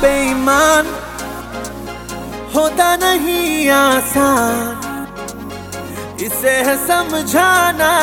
बेईमान होता नहीं आसान। इसे है समझाना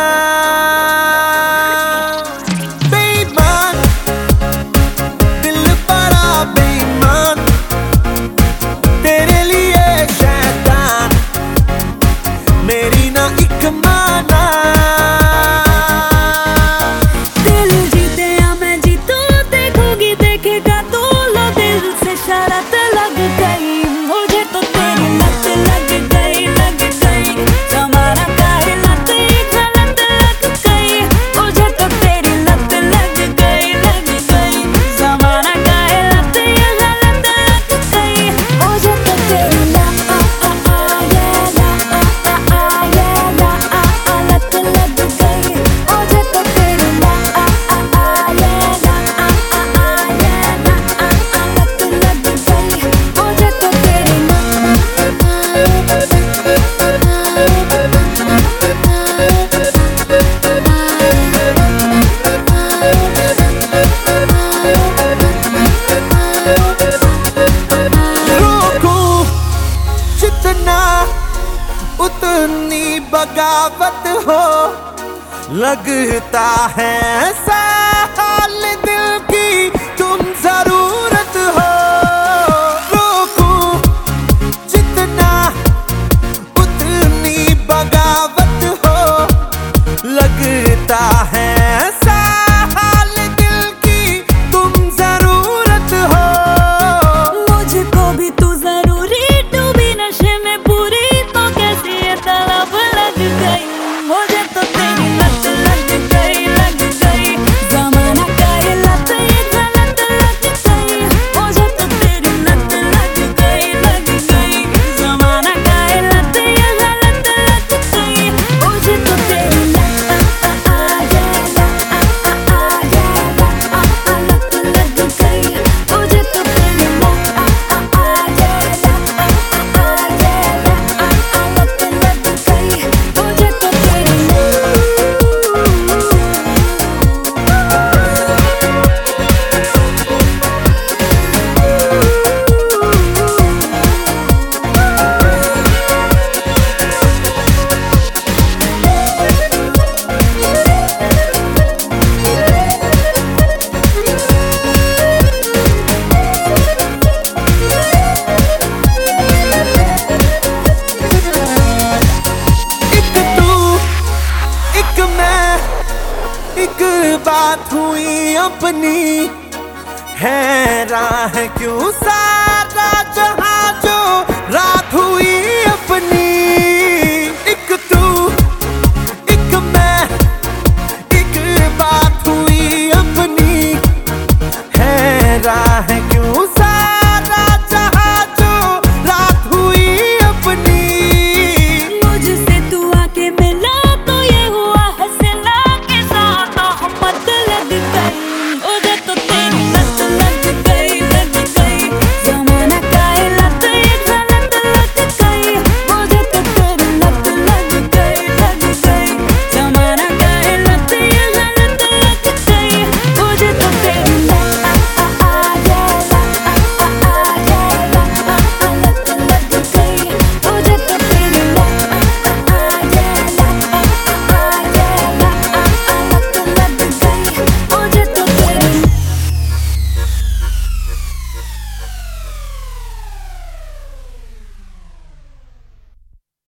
उतनी बगावत हो लगता है साल बात हुई अपनी है राह क्यों सारा जहाँ जो रात हुई